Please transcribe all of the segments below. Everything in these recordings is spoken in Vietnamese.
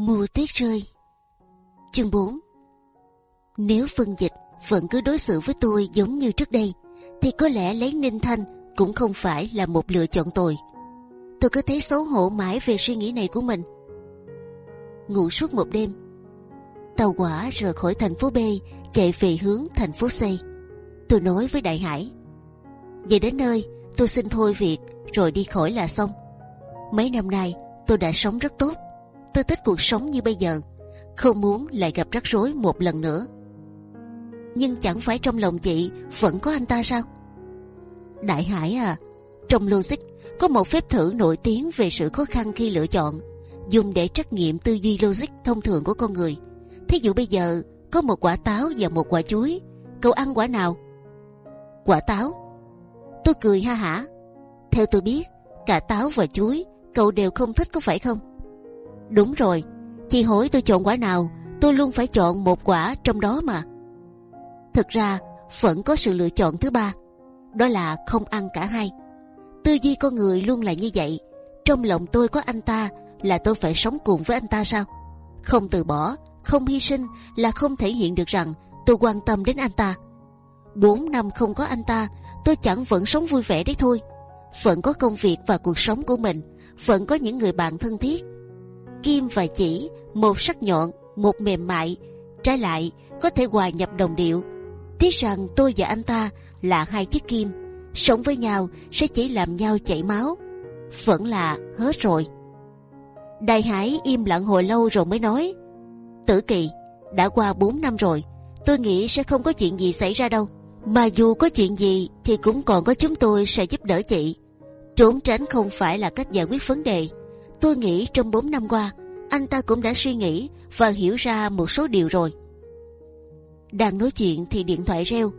Mùa tuyết rơi. Chương 4 Nếu phân dịch vẫn cứ đối xử với tôi giống như trước đây, Thì có lẽ lấy Ninh Thanh cũng không phải là một lựa chọn tồi. Tôi cứ thấy xấu hổ mãi về suy nghĩ này của mình. Ngủ suốt một đêm, Tàu quả rời khỏi thành phố B, Chạy về hướng thành phố C. Tôi nói với Đại Hải Về đến nơi, tôi xin thôi việc, Rồi đi khỏi là xong. Mấy năm nay, tôi đã sống rất tốt tôi thích cuộc sống như bây giờ, không muốn lại gặp rắc rối một lần nữa. Nhưng chẳng phải trong lòng chị vẫn có anh ta sao? Đại Hải à, trong logic có một phép thử nổi tiếng về sự khó khăn khi lựa chọn, dùng để trắc nghiệm tư duy logic thông thường của con người. Thí dụ bây giờ có một quả táo và một quả chuối, cậu ăn quả nào? Quả táo. Tôi cười ha hả. Theo tôi biết, cả táo và chuối cậu đều không thích có phải không? Đúng rồi, chị hỏi tôi chọn quả nào, tôi luôn phải chọn một quả trong đó mà. Thực ra vẫn có sự lựa chọn thứ ba, đó là không ăn cả hai. Tư duy con người luôn là như vậy. Trong lòng tôi có anh ta là tôi phải sống cùng với anh ta sao? Không từ bỏ, không hy sinh là không thể hiện được rằng tôi quan tâm đến anh ta. Bốn năm không có anh ta, tôi chẳng vẫn sống vui vẻ đấy thôi. Vẫn có công việc và cuộc sống của mình, vẫn có những người bạn thân thiết kim và chỉ, một sắc nhọn, một mềm mại, trái lại có thể hòa nhập đồng điệu. Tiếc rằng tôi và anh ta là hai chiếc kim, sống với nhau sẽ chỉ làm nhau chảy máu. Vẫn là hết rồi. Đại hải im lặng hồi lâu rồi mới nói, tử kỳ, đã qua 4 năm rồi, tôi nghĩ sẽ không có chuyện gì xảy ra đâu. Mà dù có chuyện gì thì cũng còn có chúng tôi sẽ giúp đỡ chị. Trốn tránh không phải là cách giải quyết vấn đề. Tôi nghĩ trong 4 năm qua, anh ta cũng đã suy nghĩ và hiểu ra một số điều rồi. Đang nói chuyện thì điện thoại reo,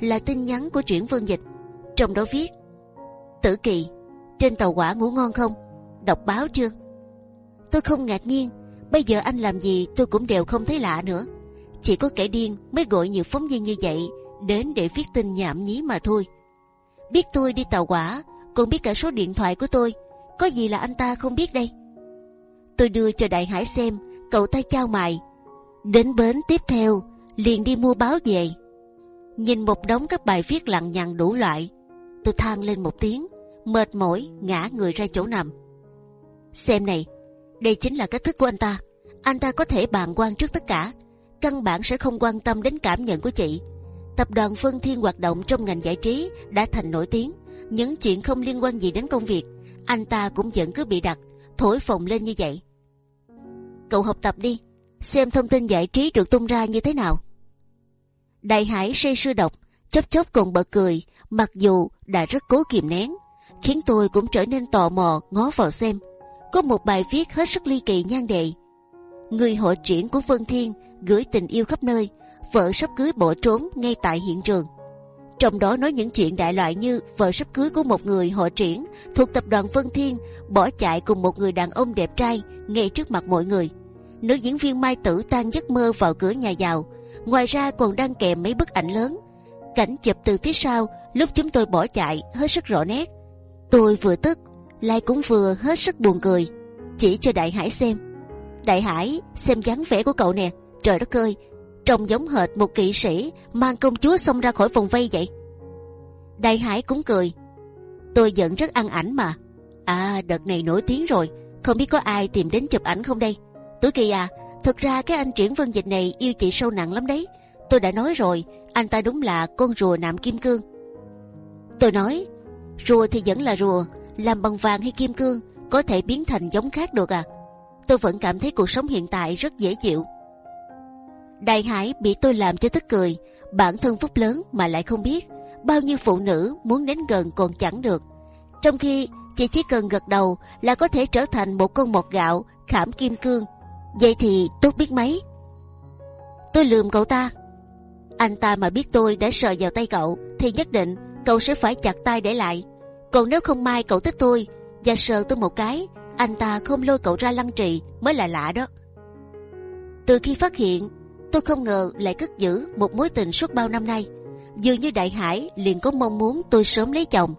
là tin nhắn của chuyển Vân Dịch. Trong đó viết: Tử Kỳ, trên tàu quả ngủ ngon không? Đọc báo chưa? Tôi không ngạc nhiên, bây giờ anh làm gì tôi cũng đều không thấy lạ nữa. Chỉ có kẻ điên mới gọi nhiều phóng viên như vậy đến để viết tin nhảm nhí mà thôi. Biết tôi đi tàu quả, còn biết cả số điện thoại của tôi có gì là anh ta không biết đây? Tôi đưa cho Đại Hải xem, cậu ta trao mài, Đến bến tiếp theo, liền đi mua báo về. Nhìn một đống các bài viết lằng nhằng đủ loại, tôi than lên một tiếng, mệt mỏi ngã người ra chỗ nằm. Xem này, đây chính là cách thức của anh ta. Anh ta có thể bàn quan trước tất cả, căn bản sẽ không quan tâm đến cảm nhận của chị. Tập đoàn Phân Thiên hoạt động trong ngành giải trí đã thành nổi tiếng. Những chuyện không liên quan gì đến công việc anh ta cũng vẫn cứ bị đặt thổi phồng lên như vậy. Cậu học tập đi, xem thông tin giải trí được tung ra như thế nào. Đại Hải say sưa đọc, chớp chớp còn bật cười, mặc dù đã rất cố kìm nén, khiến tôi cũng trở nên tò mò ngó vào xem. Có một bài viết hết sức ly kỳ nhan đề: người hội triển của Vân Thiên gửi tình yêu khắp nơi, vợ sắp cưới bỏ trốn ngay tại hiện trường trong đó nói những chuyện đại loại như vợ sắp cưới của một người họ triển thuộc tập đoàn Vân Thiên bỏ chạy cùng một người đàn ông đẹp trai ngay trước mặt mọi người. Nữ diễn viên Mai Tử tan giấc mơ vào cửa nhà giàu. Ngoài ra còn đăng kèm mấy bức ảnh lớn. Cảnh chụp từ phía sau lúc chúng tôi bỏ chạy hết sức rõ nét. Tôi vừa tức lại cũng vừa hết sức buồn cười. Chỉ cho Đại Hải xem. Đại Hải xem dáng vẻ của cậu nè. Trời đất ơi, trông giống hệt một kỵ sĩ mang công chúa xông ra khỏi vòng vây vậy. Đại Hải cũng cười. Tôi vẫn rất ăn ảnh mà. À, đợt này nổi tiếng rồi, không biết có ai tìm đến chụp ảnh không đây? Tử Kỳ à, thực ra cái anh triển vân dịch này yêu chị sâu nặng lắm đấy. Tôi đã nói rồi, anh ta đúng là con rùa nạm kim cương. Tôi nói, rùa thì vẫn là rùa, làm bằng vàng hay kim cương có thể biến thành giống khác được à? Tôi vẫn cảm thấy cuộc sống hiện tại rất dễ chịu. Đại Hải bị tôi làm cho tức cười, bản thân phúc lớn mà lại không biết bao nhiêu phụ nữ muốn đến gần còn chẳng được, trong khi chị chỉ cần gật đầu là có thể trở thành một con mọt gạo khảm kim cương. Vậy thì tốt biết mấy. Tôi lườm cậu ta. Anh ta mà biết tôi đã sờ vào tay cậu thì nhất định cậu sẽ phải chặt tay để lại. Còn nếu không may cậu thích tôi và sờ tôi một cái, anh ta không lôi cậu ra lăng trì mới là lạ đó. Từ khi phát hiện tôi không ngờ lại cất giữ một mối tình suốt bao năm nay. Dường như Đại Hải liền có mong muốn tôi sớm lấy chồng.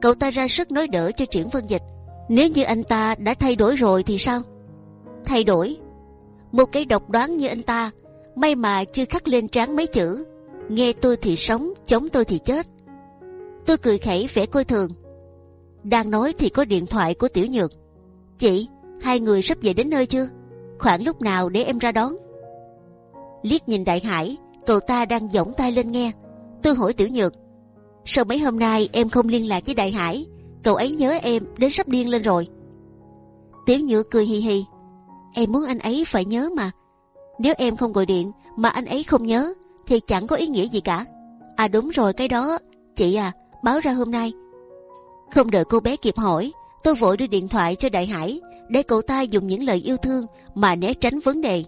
Cậu ta ra sức nói đỡ cho Triển Vân Dịch. Nếu như anh ta đã thay đổi rồi thì sao? Thay đổi? Một cái độc đoán như anh ta, may mà chưa khắc lên trán mấy chữ. Nghe tôi thì sống, chống tôi thì chết. Tôi cười khẩy vẻ coi thường. Đang nói thì có điện thoại của Tiểu Nhược. Chị, hai người sắp về đến nơi chưa? Khoảng lúc nào để em ra đón? Liếc nhìn Đại Hải, cậu ta đang giỏng tay lên nghe. Tôi hỏi Tiểu Nhược, sao mấy hôm nay em không liên lạc với Đại Hải? Cậu ấy nhớ em đến sắp điên lên rồi. Tiểu Nhược cười hì hì. Em muốn anh ấy phải nhớ mà. Nếu em không gọi điện mà anh ấy không nhớ thì chẳng có ý nghĩa gì cả. À đúng rồi cái đó, chị à, báo ra hôm nay. Không đợi cô bé kịp hỏi, tôi vội đưa điện thoại cho Đại Hải để cậu ta dùng những lời yêu thương mà né tránh vấn đề.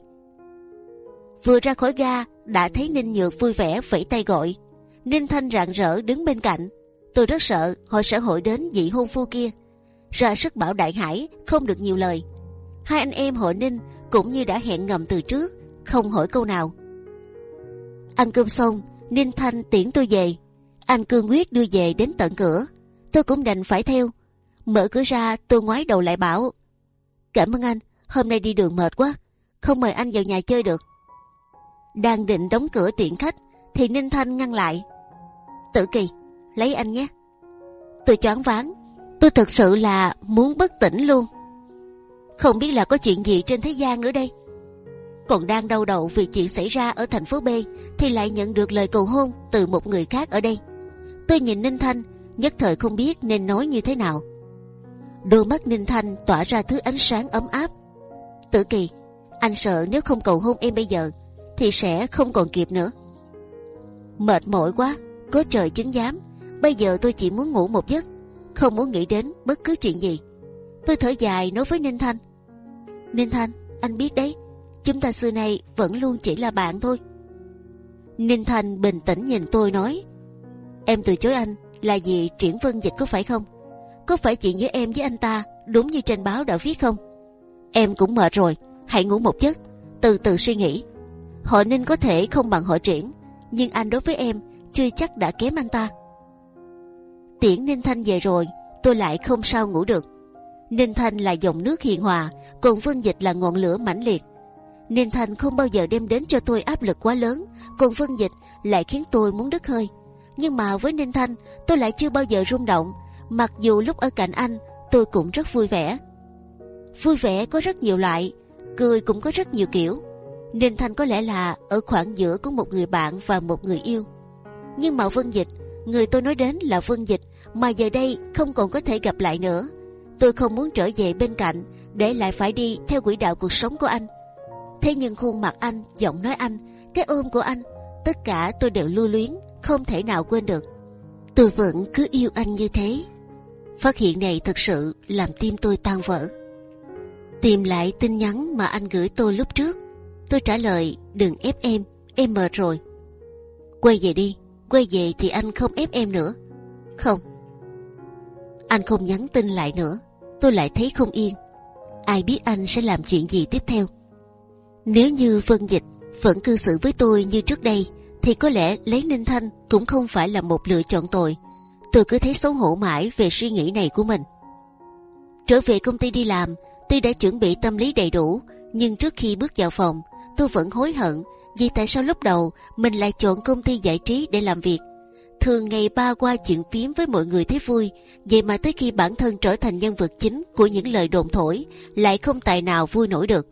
Vừa ra khỏi ga đã thấy Ninh Nhược vui vẻ vẫy tay gọi. Ninh Thanh rạng rỡ đứng bên cạnh. Tôi rất sợ họ sẽ hội đến dị hôn phu kia. Ra sức bảo Đại Hải không được nhiều lời. Hai anh em hội Ninh cũng như đã hẹn ngầm từ trước, không hỏi câu nào. Ăn cơm xong, Ninh Thanh tiễn tôi về. Anh cương quyết đưa về đến tận cửa. Tôi cũng đành phải theo. Mở cửa ra tôi ngoái đầu lại bảo Cảm ơn anh, hôm nay đi đường mệt quá, không mời anh vào nhà chơi được. Đang định đóng cửa tiện khách thì Ninh Thanh ngăn lại. Tử Kỳ, lấy anh nhé. Tôi choáng váng, tôi thực sự là muốn bất tỉnh luôn. Không biết là có chuyện gì trên thế gian nữa đây. Còn đang đau đầu vì chuyện xảy ra ở thành phố B thì lại nhận được lời cầu hôn từ một người khác ở đây. Tôi nhìn Ninh Thanh, nhất thời không biết nên nói như thế nào. Đôi mắt Ninh Thanh tỏa ra thứ ánh sáng ấm áp. Tử Kỳ, anh sợ nếu không cầu hôn em bây giờ thì sẽ không còn kịp nữa. Mệt mỏi quá, có trời chứng giám. Bây giờ tôi chỉ muốn ngủ một giấc, không muốn nghĩ đến bất cứ chuyện gì. Tôi thở dài nói với Ninh Thanh. Ninh Thanh, anh biết đấy, chúng ta xưa nay vẫn luôn chỉ là bạn thôi. Ninh Thanh bình tĩnh nhìn tôi nói, em từ chối anh là vì triển vân dịch có phải không? Có phải chuyện giữa em với anh ta đúng như trên báo đã viết không? Em cũng mệt rồi, hãy ngủ một giấc, từ từ suy nghĩ. Họ Ninh có thể không bằng họ triển, nhưng anh đối với em chưa chắc đã kém anh ta. Tiễn Ninh Thanh về rồi, tôi lại không sao ngủ được. Ninh Thanh là dòng nước hiền hòa, còn Vân Dịch là ngọn lửa mãnh liệt. Ninh Thanh không bao giờ đem đến cho tôi áp lực quá lớn, còn Vân Dịch lại khiến tôi muốn đứt hơi. Nhưng mà với Ninh Thanh, tôi lại chưa bao giờ rung động. Mặc dù lúc ở cạnh anh, tôi cũng rất vui vẻ. Vui vẻ có rất nhiều loại, cười cũng có rất nhiều kiểu. Ninh Thanh có lẽ là ở khoảng giữa của một người bạn và một người yêu. Nhưng mà Vân Dịch, người tôi nói đến là Vân Dịch, mà giờ đây không còn có thể gặp lại nữa. Tôi không muốn trở về bên cạnh, để lại phải đi theo quỹ đạo cuộc sống của anh. Thế nhưng khuôn mặt anh, giọng nói anh, cái ôm của anh, tất cả tôi đều lưu luyến, không thể nào quên được. Tôi vẫn cứ yêu anh như thế. Phát hiện này thực sự làm tim tôi tan vỡ. Tìm lại tin nhắn mà anh gửi tôi lúc trước Tôi trả lời đừng ép em, em mệt rồi. Quay về đi, quay về thì anh không ép em nữa. Không. Anh không nhắn tin lại nữa. Tôi lại thấy không yên. Ai biết anh sẽ làm chuyện gì tiếp theo. Nếu như Vân Dịch vẫn cư xử với tôi như trước đây, thì có lẽ lấy Ninh Thanh cũng không phải là một lựa chọn tồi. Tôi cứ thấy xấu hổ mãi về suy nghĩ này của mình. Trở về công ty đi làm, tôi đã chuẩn bị tâm lý đầy đủ, nhưng trước khi bước vào phòng, tôi vẫn hối hận vì tại sao lúc đầu mình lại chọn công ty giải trí để làm việc. Thường ngày ba qua chuyện phím với mọi người thấy vui, vậy mà tới khi bản thân trở thành nhân vật chính của những lời đồn thổi, lại không tài nào vui nổi được.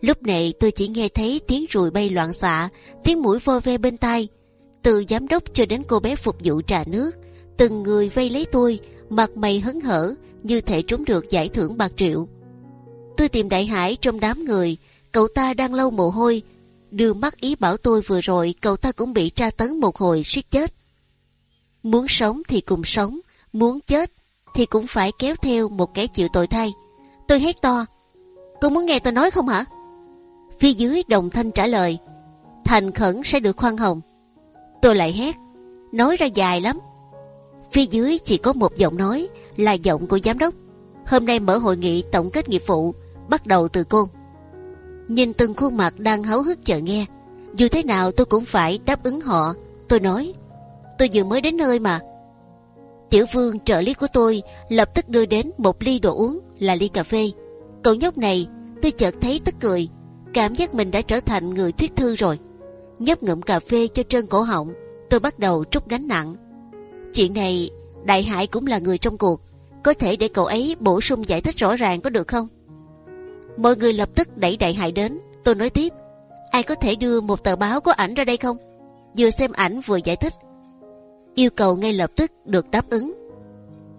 Lúc này tôi chỉ nghe thấy tiếng ruồi bay loạn xạ, tiếng mũi vo ve bên tai. Từ giám đốc cho đến cô bé phục vụ trà nước, từng người vây lấy tôi, mặt mày hấn hở như thể trúng được giải thưởng bạc triệu. Tôi tìm đại hải trong đám người, Cậu ta đang lâu mồ hôi, đưa mắt ý bảo tôi vừa rồi cậu ta cũng bị tra tấn một hồi suýt chết. Muốn sống thì cùng sống, muốn chết thì cũng phải kéo theo một kẻ chịu tội thay. Tôi hét to, cô muốn nghe tôi nói không hả? Phía dưới đồng thanh trả lời, thành khẩn sẽ được khoan hồng. Tôi lại hét, nói ra dài lắm. Phía dưới chỉ có một giọng nói là giọng của giám đốc. Hôm nay mở hội nghị tổng kết nghiệp vụ, bắt đầu từ cô nhìn từng khuôn mặt đang háo hức chờ nghe. Dù thế nào tôi cũng phải đáp ứng họ. Tôi nói, tôi vừa mới đến nơi mà. Tiểu Vương trợ lý của tôi lập tức đưa đến một ly đồ uống là ly cà phê. Cậu nhóc này, tôi chợt thấy tức cười. cảm giác mình đã trở thành người thuyết thư rồi. nhấp ngụm cà phê cho trơn cổ họng, tôi bắt đầu trút gánh nặng. Chuyện này, Đại Hải cũng là người trong cuộc, có thể để cậu ấy bổ sung giải thích rõ ràng có được không? Mọi người lập tức đẩy Đại Hải đến. Tôi nói tiếp, ai có thể đưa một tờ báo có ảnh ra đây không? Vừa xem ảnh vừa giải thích. Yêu cầu ngay lập tức được đáp ứng.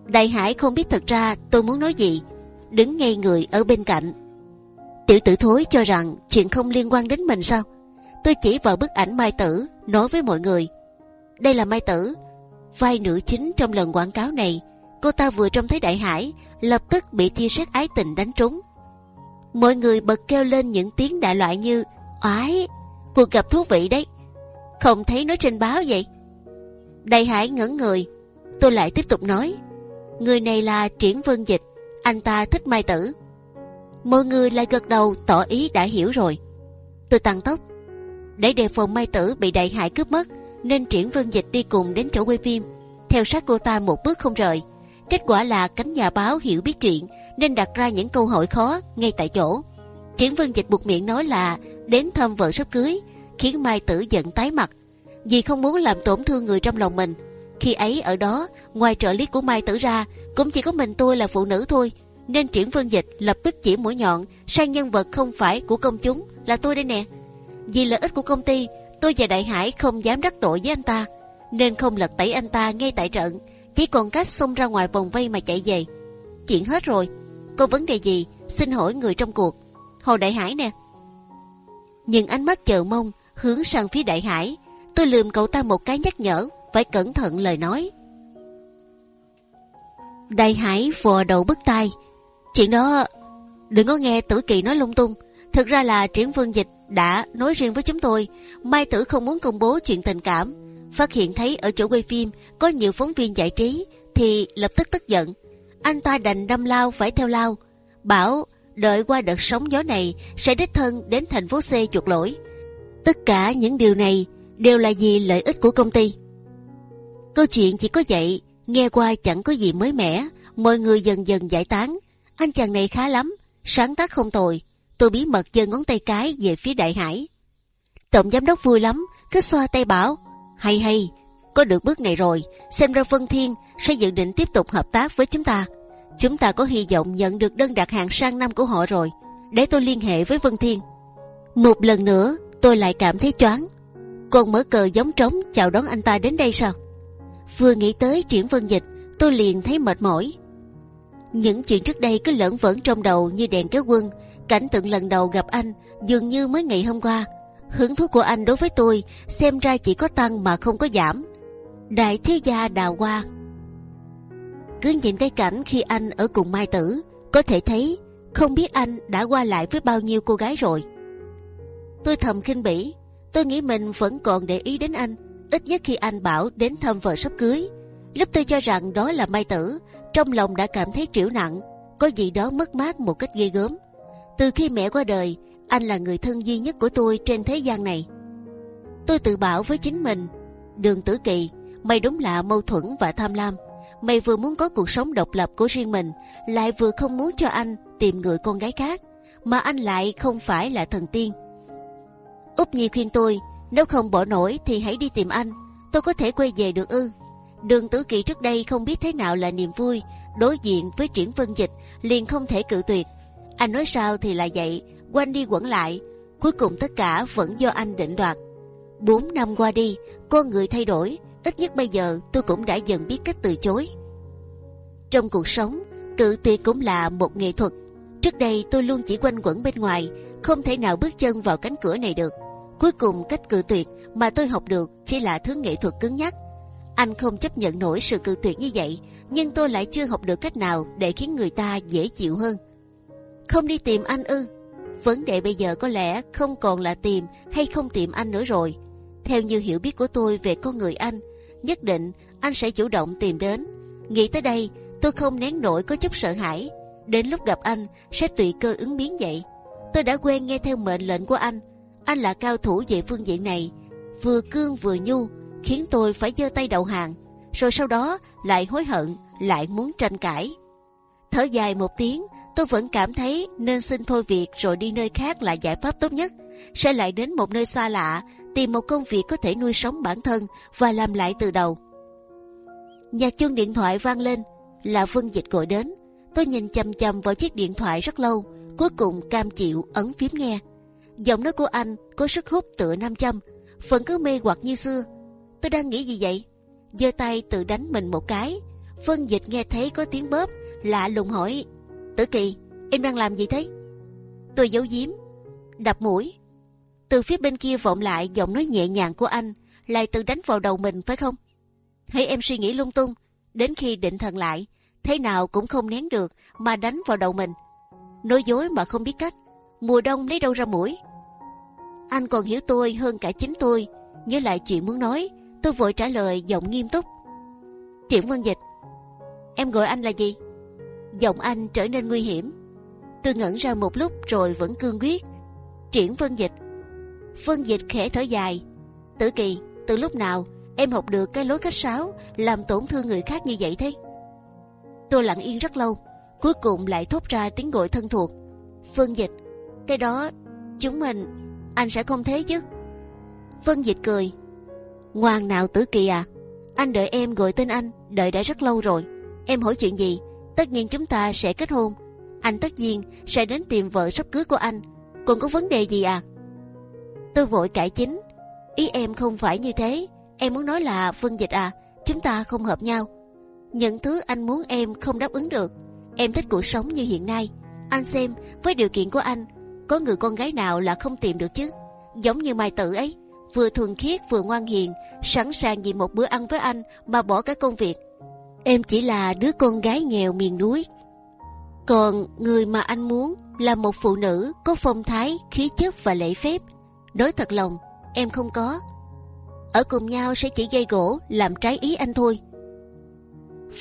Đại Hải không biết thật ra tôi muốn nói gì, đứng ngay người ở bên cạnh. Tiểu tử thối cho rằng chuyện không liên quan đến mình sao? Tôi chỉ vào bức ảnh Mai Tử nói với mọi người. Đây là Mai Tử, vai nữ chính trong lần quảng cáo này. Cô ta vừa trông thấy Đại Hải, lập tức bị tia sét ái tình đánh trúng. Mọi người bật kêu lên những tiếng đại loại như oái, cuộc gặp thú vị đấy. Không thấy nói trên báo vậy. Đại Hải ngẩn người, tôi lại tiếp tục nói, người này là Triển Vân Dịch, anh ta thích Mai Tử. Mọi người lại gật đầu tỏ ý đã hiểu rồi. Tôi tăng tốc, để đề phòng Mai Tử bị Đại Hải cướp mất, nên Triển Vân Dịch đi cùng đến chỗ quay phim, theo sát cô ta một bước không rời. Kết quả là cánh nhà báo hiểu biết chuyện nên đặt ra những câu hỏi khó ngay tại chỗ. Triển Vân Dịch buộc miệng nói là đến thăm vợ sắp cưới, khiến Mai Tử giận tái mặt vì không muốn làm tổn thương người trong lòng mình. Khi ấy ở đó, ngoài trợ lý của Mai Tử ra, cũng chỉ có mình tôi là phụ nữ thôi, nên Triển Vân Dịch lập tức chỉ mũi nhọn sang nhân vật không phải của công chúng là tôi đây nè. Vì lợi ích của công ty, tôi và Đại Hải không dám đắc tội với anh ta, nên không lật tẩy anh ta ngay tại trận, chỉ còn cách xông ra ngoài vòng vây mà chạy về. Chuyện hết rồi, có vấn đề gì xin hỏi người trong cuộc. Hồ Đại Hải nè. Nhưng ánh mắt chờ mong hướng sang phía Đại Hải, tôi lườm cậu ta một cái nhắc nhở phải cẩn thận lời nói. Đại Hải vò đầu bứt tai. Chuyện đó đừng có nghe Tử Kỳ nói lung tung. Thực ra là Triển Vương Dịch đã nói riêng với chúng tôi. Mai Tử không muốn công bố chuyện tình cảm. Phát hiện thấy ở chỗ quay phim có nhiều phóng viên giải trí thì lập tức tức giận. Anh ta đành đâm lao phải theo lao. Bảo đợi qua đợt sóng gió này sẽ đích thân đến thành phố C chuộc lỗi. Tất cả những điều này đều là vì lợi ích của công ty. Câu chuyện chỉ có vậy, nghe qua chẳng có gì mới mẻ, mọi người dần dần giải tán. Anh chàng này khá lắm, sáng tác không tồi. Tôi bí mật giơ ngón tay cái về phía đại hải. Tổng giám đốc vui lắm, cứ xoa tay bảo, hay hay, có được bước này rồi, xem ra Vân Thiên sẽ dự định tiếp tục hợp tác với chúng ta. Chúng ta có hy vọng nhận được đơn đặt hàng sang năm của họ rồi. Để tôi liên hệ với Vân Thiên. Một lần nữa, tôi lại cảm thấy choáng. Còn mở cờ giống trống chào đón anh ta đến đây sao? Vừa nghĩ tới triển vân dịch, tôi liền thấy mệt mỏi. Những chuyện trước đây cứ lẫn vẫn trong đầu như đèn kéo quân. Cảnh tượng lần đầu gặp anh dường như mới ngày hôm qua. Hứng thú của anh đối với tôi xem ra chỉ có tăng mà không có giảm. Đại thiếu gia đào hoa cứ nhìn cái cảnh khi anh ở cùng Mai Tử, có thể thấy không biết anh đã qua lại với bao nhiêu cô gái rồi. Tôi thầm khinh bỉ, tôi nghĩ mình vẫn còn để ý đến anh, ít nhất khi anh bảo đến thăm vợ sắp cưới. Lúc tôi cho rằng đó là Mai Tử, trong lòng đã cảm thấy triểu nặng, có gì đó mất mát một cách ghê gớm. Từ khi mẹ qua đời, anh là người thân duy nhất của tôi trên thế gian này. Tôi tự bảo với chính mình, Đường Tử Kỳ, mày đúng là mâu thuẫn và tham lam mày vừa muốn có cuộc sống độc lập của riêng mình, lại vừa không muốn cho anh tìm người con gái khác, mà anh lại không phải là thần tiên. Úc Nhi khuyên tôi, nếu không bỏ nổi thì hãy đi tìm anh, tôi có thể quay về được ư? Đường Tử Kỳ trước đây không biết thế nào là niềm vui, đối diện với triển vân dịch liền không thể cự tuyệt. Anh nói sao thì là vậy, quanh đi quẩn lại, cuối cùng tất cả vẫn do anh định đoạt. Bốn năm qua đi, con người thay đổi, ít nhất bây giờ tôi cũng đã dần biết cách từ chối. Trong cuộc sống, cự tuyệt cũng là một nghệ thuật. Trước đây tôi luôn chỉ quanh quẩn bên ngoài, không thể nào bước chân vào cánh cửa này được. Cuối cùng cách cự tuyệt mà tôi học được chỉ là thứ nghệ thuật cứng nhắc. Anh không chấp nhận nổi sự cự tuyệt như vậy, nhưng tôi lại chưa học được cách nào để khiến người ta dễ chịu hơn. Không đi tìm anh ư? Vấn đề bây giờ có lẽ không còn là tìm hay không tìm anh nữa rồi. Theo như hiểu biết của tôi về con người anh, nhất định anh sẽ chủ động tìm đến. Nghĩ tới đây, tôi không nén nổi có chút sợ hãi. Đến lúc gặp anh sẽ tùy cơ ứng biến vậy. Tôi đã quen nghe theo mệnh lệnh của anh. Anh là cao thủ về phương diện này, vừa cương vừa nhu, khiến tôi phải giơ tay đầu hàng. Rồi sau đó lại hối hận, lại muốn tranh cãi. Thở dài một tiếng, tôi vẫn cảm thấy nên xin thôi việc rồi đi nơi khác là giải pháp tốt nhất. Sẽ lại đến một nơi xa lạ, tìm một công việc có thể nuôi sống bản thân và làm lại từ đầu. Nhạc chuông điện thoại vang lên, là Vân Dịch gọi đến. Tôi nhìn chăm chăm vào chiếc điện thoại rất lâu, cuối cùng cam chịu ấn phím nghe. Giọng nói của anh có sức hút tựa nam châm, vẫn cứ mê hoặc như xưa. Tôi đang nghĩ gì vậy? giơ tay tự đánh mình một cái. Vân Dịch nghe thấy có tiếng bóp, lạ lùng hỏi: Tử Kỳ, em đang làm gì thế? Tôi giấu giếm, đập mũi. Từ phía bên kia vọng lại giọng nói nhẹ nhàng của anh, lại tự đánh vào đầu mình phải không? Hãy em suy nghĩ lung tung, đến khi định thần lại, thế nào cũng không nén được mà đánh vào đầu mình. Nói dối mà không biết cách, mùa đông lấy đâu ra mũi? Anh còn hiểu tôi hơn cả chính tôi, nhớ lại chuyện muốn nói, tôi vội trả lời giọng nghiêm túc. Triển Vân Dịch, em gọi anh là gì? Giọng anh trở nên nguy hiểm. Tôi ngẩn ra một lúc rồi vẫn cương quyết. Triển Vân Dịch. Vân Dịch khẽ thở dài. Tử Kỳ, từ lúc nào em học được cái lối khách sáo làm tổn thương người khác như vậy thế? Tôi lặng yên rất lâu, cuối cùng lại thốt ra tiếng gọi thân thuộc. Vân Dịch, cái đó chúng mình, anh sẽ không thế chứ? Vân Dịch cười. Ngoan nào Tử Kỳ à, anh đợi em gọi tên anh, đợi đã rất lâu rồi. Em hỏi chuyện gì? Tất nhiên chúng ta sẽ kết hôn. Anh tất nhiên sẽ đến tìm vợ sắp cưới của anh. Còn có vấn đề gì à? Tôi vội cải chính. Ý em không phải như thế. Em muốn nói là Vân Dịch à, chúng ta không hợp nhau. Những thứ anh muốn em không đáp ứng được. Em thích cuộc sống như hiện nay. Anh xem với điều kiện của anh, có người con gái nào là không tìm được chứ? Giống như Mai Tử ấy, vừa thuần khiết vừa ngoan hiền, sẵn sàng vì một bữa ăn với anh mà bỏ cả công việc Em chỉ là đứa con gái nghèo miền núi. Còn người mà anh muốn là một phụ nữ có phong thái, khí chất và lễ phép. Nói thật lòng, em không có. Ở cùng nhau sẽ chỉ gây gỗ, làm trái ý anh thôi.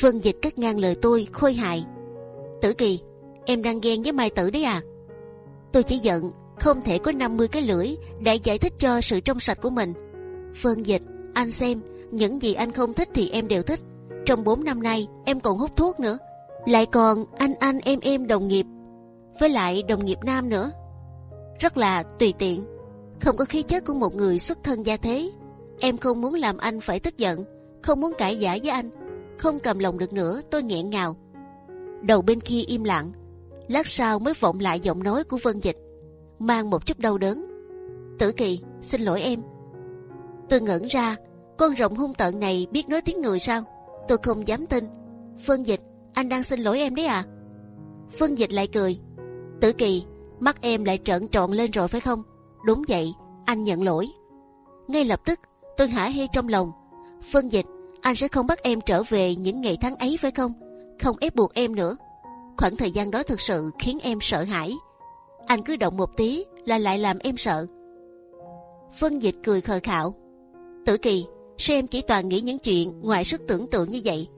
Phương Dịch cắt ngang lời tôi, khôi hài. Tử Kỳ, em đang ghen với Mai Tử đấy à? Tôi chỉ giận, không thể có 50 cái lưỡi để giải thích cho sự trong sạch của mình. Phương Dịch, anh xem, những gì anh không thích thì em đều thích trong 4 năm nay em còn hút thuốc nữa, lại còn anh anh em em đồng nghiệp, với lại đồng nghiệp nam nữa, rất là tùy tiện, không có khí chất của một người xuất thân gia thế. Em không muốn làm anh phải tức giận, không muốn cãi giả với anh, không cầm lòng được nữa, tôi nghẹn ngào. Đầu bên kia im lặng, lát sau mới vọng lại giọng nói của Vân Dịch, mang một chút đau đớn. Tử Kỳ, xin lỗi em. Tôi ngẩn ra, con rồng hung tợn này biết nói tiếng người sao? Tôi không dám tin. Phương Dịch, anh đang xin lỗi em đấy à? Phương Dịch lại cười. Tử Kỳ, mắt em lại trợn tròn lên rồi phải không? Đúng vậy, anh nhận lỗi. Ngay lập tức, tôi hả hê trong lòng. Phương Dịch, anh sẽ không bắt em trở về những ngày tháng ấy phải không? Không ép buộc em nữa. Khoảng thời gian đó thực sự khiến em sợ hãi. Anh cứ động một tí là lại làm em sợ. Phương Dịch cười khờ khạo. Tử Kỳ, Sao em chỉ toàn nghĩ những chuyện ngoài sức tưởng tượng như vậy?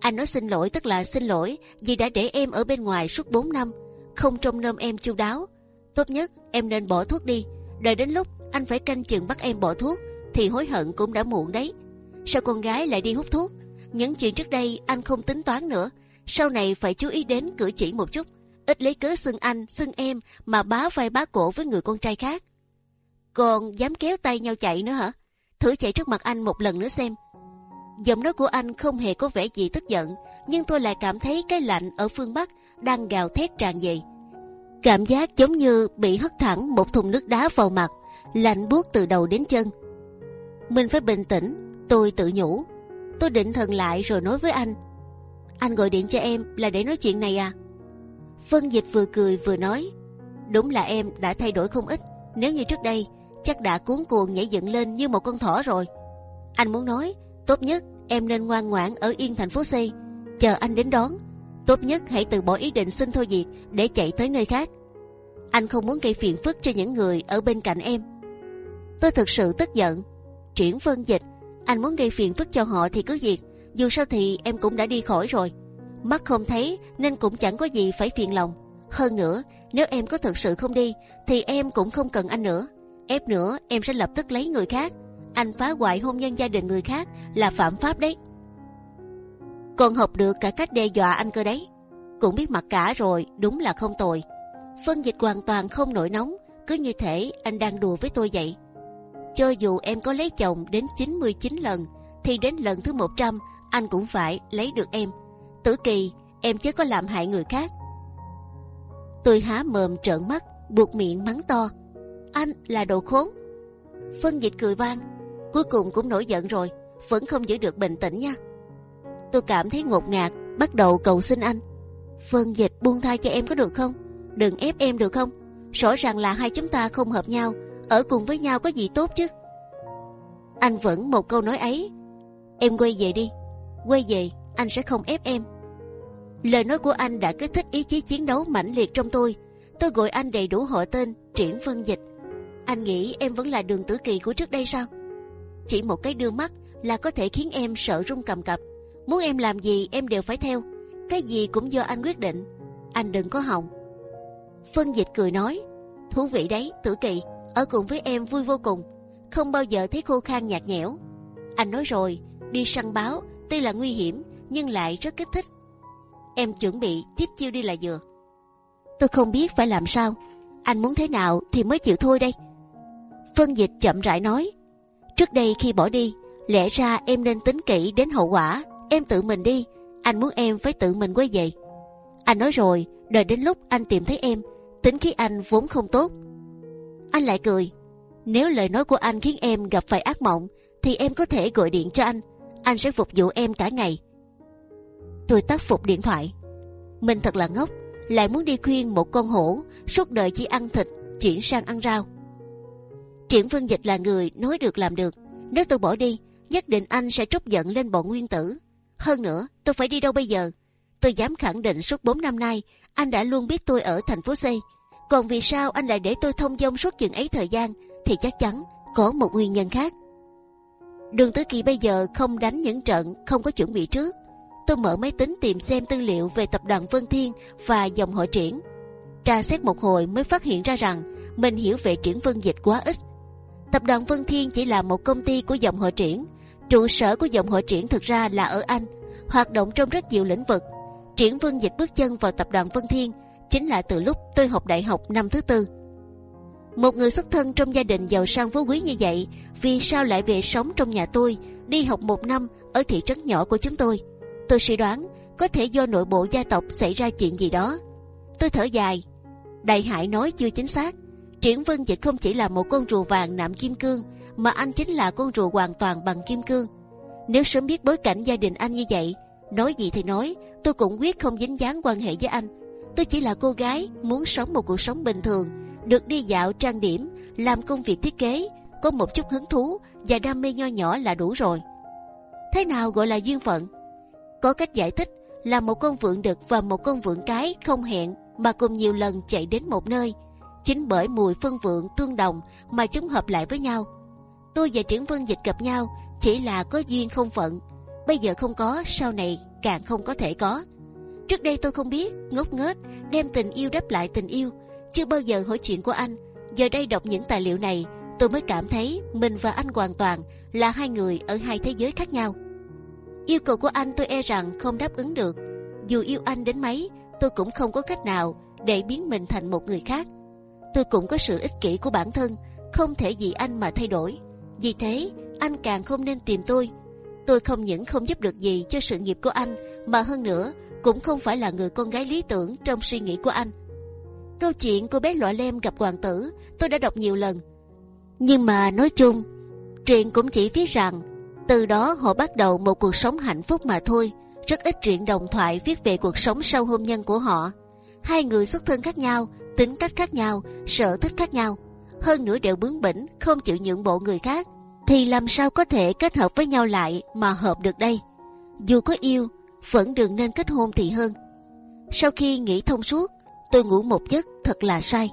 Anh nói xin lỗi tức là xin lỗi vì đã để em ở bên ngoài suốt 4 năm, không trông nom em chu đáo. Tốt nhất em nên bỏ thuốc đi. Đợi đến lúc anh phải canh chừng bắt em bỏ thuốc, thì hối hận cũng đã muộn đấy. Sao con gái lại đi hút thuốc? Những chuyện trước đây anh không tính toán nữa. Sau này phải chú ý đến cử chỉ một chút, ít lấy cớ xưng anh, xưng em mà bá vai bá cổ với người con trai khác. Còn dám kéo tay nhau chạy nữa hả? Thử chạy trước mặt anh một lần nữa xem. Giọng nói của anh không hề có vẻ gì tức giận, nhưng tôi lại cảm thấy cái lạnh ở phương Bắc đang gào thét tràn về. Cảm giác giống như bị hất thẳng một thùng nước đá vào mặt, lạnh buốt từ đầu đến chân. Mình phải bình tĩnh, tôi tự nhủ. Tôi định thần lại rồi nói với anh. Anh gọi điện cho em là để nói chuyện này à? phân Dịch vừa cười vừa nói. Đúng là em đã thay đổi không ít. Nếu như trước đây chắc đã cuốn cuồng nhảy dựng lên như một con thỏ rồi. Anh muốn nói, tốt nhất em nên ngoan ngoãn ở yên thành phố C, chờ anh đến đón. Tốt nhất hãy từ bỏ ý định xin thôi việc để chạy tới nơi khác. Anh không muốn gây phiền phức cho những người ở bên cạnh em. Tôi thực sự tức giận. Triển phân dịch, anh muốn gây phiền phức cho họ thì cứ việc. Dù sao thì em cũng đã đi khỏi rồi. Mắt không thấy nên cũng chẳng có gì phải phiền lòng. Hơn nữa, nếu em có thực sự không đi, thì em cũng không cần anh nữa ép nữa em sẽ lập tức lấy người khác. Anh phá hoại hôn nhân gia đình người khác là phạm pháp đấy. Còn học được cả cách đe dọa anh cơ đấy. cũng biết mặt cả rồi, đúng là không tồi. Phân dịch hoàn toàn không nổi nóng, cứ như thể anh đang đùa với tôi vậy. Cho dù em có lấy chồng đến 99 lần, thì đến lần thứ 100 anh cũng phải lấy được em. Tử kỳ, em chứ có làm hại người khác. Tôi há mồm trợn mắt, buộc miệng mắng to. Anh là đồ khốn. Phân dịch cười vang, cuối cùng cũng nổi giận rồi, vẫn không giữ được bình tĩnh nha. Tôi cảm thấy ngột ngạt, bắt đầu cầu xin anh. Phân dịch buông tha cho em có được không? Đừng ép em được không? Rõ ràng là hai chúng ta không hợp nhau, ở cùng với nhau có gì tốt chứ? Anh vẫn một câu nói ấy. Em quay về đi, quay về, anh sẽ không ép em. Lời nói của anh đã kích thích ý chí chiến đấu mãnh liệt trong tôi. Tôi gọi anh đầy đủ họ tên, triển phân dịch. Anh nghĩ em vẫn là đường tử kỳ của trước đây sao? Chỉ một cái đưa mắt là có thể khiến em sợ run cầm cập. Muốn em làm gì em đều phải theo. Cái gì cũng do anh quyết định. Anh đừng có hòng. Phân dịch cười nói, thú vị đấy, tử kỳ, ở cùng với em vui vô cùng, không bao giờ thấy khô khan nhạt nhẽo. Anh nói rồi, đi săn báo tuy là nguy hiểm nhưng lại rất kích thích. Em chuẩn bị tiếp chiêu đi là vừa. Tôi không biết phải làm sao. Anh muốn thế nào thì mới chịu thôi đây. Phân dịch chậm rãi nói. Trước đây khi bỏ đi, lẽ ra em nên tính kỹ đến hậu quả. Em tự mình đi. Anh muốn em phải tự mình quay về. Anh nói rồi, đợi đến lúc anh tìm thấy em, tính khí anh vốn không tốt. Anh lại cười. Nếu lời nói của anh khiến em gặp phải ác mộng, thì em có thể gọi điện cho anh. Anh sẽ phục vụ em cả ngày. Tôi tắt phục điện thoại. Mình thật là ngốc, lại muốn đi khuyên một con hổ suốt đời chỉ ăn thịt chuyển sang ăn rau. Triển Vương Dịch là người nói được làm được. Nếu tôi bỏ đi, nhất định anh sẽ trút giận lên bọn nguyên tử. Hơn nữa, tôi phải đi đâu bây giờ? Tôi dám khẳng định suốt 4 năm nay, anh đã luôn biết tôi ở thành phố C. Còn vì sao anh lại để tôi thông dong suốt chừng ấy thời gian? Thì chắc chắn có một nguyên nhân khác. Đường Tứ Kỳ bây giờ không đánh những trận không có chuẩn bị trước. Tôi mở máy tính tìm xem tư liệu về tập đoàn Vân Thiên và dòng hội triển. Tra xét một hồi mới phát hiện ra rằng mình hiểu về triển vân dịch quá ít. Tập đoàn Vân Thiên chỉ là một công ty của dòng hội triển. Trụ sở của dòng hội triển thực ra là ở Anh, hoạt động trong rất nhiều lĩnh vực. Triển vân dịch bước chân vào tập đoàn Vân Thiên chính là từ lúc tôi học đại học năm thứ tư. Một người xuất thân trong gia đình giàu sang phú quý như vậy, vì sao lại về sống trong nhà tôi, đi học một năm ở thị trấn nhỏ của chúng tôi? Tôi suy đoán có thể do nội bộ gia tộc xảy ra chuyện gì đó. Tôi thở dài. Đại Hải nói chưa chính xác. Triển Vân Dịch không chỉ là một con rùa vàng nạm kim cương, mà anh chính là con rùa hoàn toàn bằng kim cương. Nếu sớm biết bối cảnh gia đình anh như vậy, nói gì thì nói, tôi cũng quyết không dính dáng quan hệ với anh. Tôi chỉ là cô gái muốn sống một cuộc sống bình thường, được đi dạo trang điểm, làm công việc thiết kế, có một chút hứng thú và đam mê nho nhỏ là đủ rồi. Thế nào gọi là duyên phận? Có cách giải thích là một con vượn đực và một con vượn cái không hẹn mà cùng nhiều lần chạy đến một nơi. Chính bởi mùi phân vượng tương đồng mà chúng hợp lại với nhau. Tôi và Triển Vân Dịch gặp nhau chỉ là có duyên không phận. Bây giờ không có, sau này càng không có thể có. Trước đây tôi không biết, ngốc nghếch đem tình yêu đáp lại tình yêu, chưa bao giờ hỏi chuyện của anh. Giờ đây đọc những tài liệu này, tôi mới cảm thấy mình và anh hoàn toàn là hai người ở hai thế giới khác nhau. Yêu cầu của anh tôi e rằng không đáp ứng được. Dù yêu anh đến mấy, tôi cũng không có cách nào để biến mình thành một người khác. Tôi cũng có sự ích kỷ của bản thân, không thể vì anh mà thay đổi. Vì thế, anh càng không nên tìm tôi. Tôi không những không giúp được gì cho sự nghiệp của anh, mà hơn nữa cũng không phải là người con gái lý tưởng trong suy nghĩ của anh. Câu chuyện cô bé lọ lem gặp hoàng tử tôi đã đọc nhiều lần, nhưng mà nói chung, truyện cũng chỉ viết rằng từ đó họ bắt đầu một cuộc sống hạnh phúc mà thôi. Rất ít truyện đồng thoại viết về cuộc sống sau hôn nhân của họ. Hai người xuất thân khác nhau, tính cách khác nhau, sở thích khác nhau, hơn nữa đều bướng bỉnh, không chịu nhượng bộ người khác, thì làm sao có thể kết hợp với nhau lại mà hợp được đây? Dù có yêu, vẫn đừng nên kết hôn thì hơn. Sau khi nghĩ thông suốt, tôi ngủ một giấc thật là say.